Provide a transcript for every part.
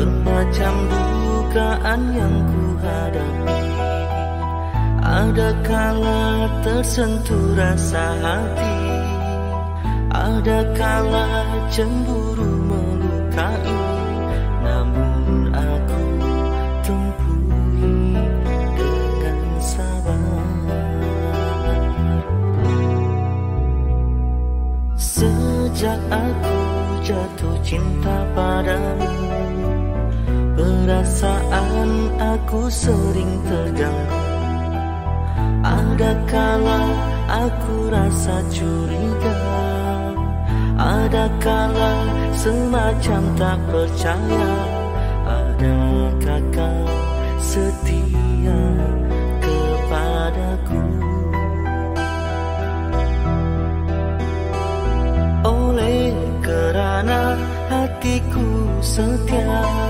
Bermacam dukaan yang kuhadapi. Ada kala tersentuh rasa hati. Ada kala cemburu melukai. Namun aku tempuhi dengan sabar. Sejak aku jatuh cinta padamu Perasaan aku sering terganggu. Ada kala aku rasa curiga? Ada kala semacam tak percaya? Adakah kau setia kepadaku? Oleh kerana hatiku setia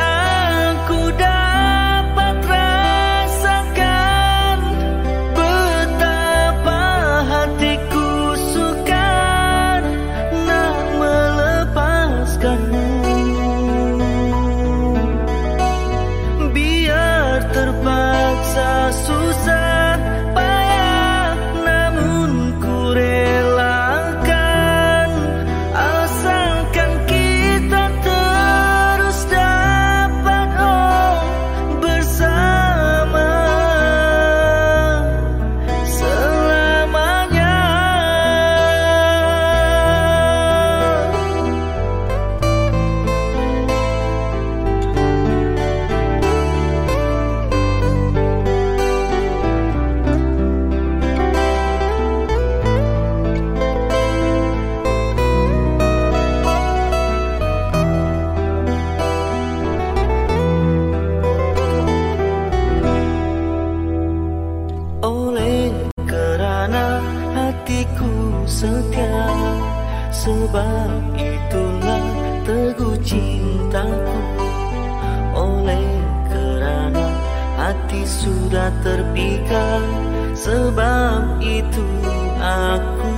Sebab itulah teguh cintaku. Oleh kerana hati sudah terpikat Sebab itu aku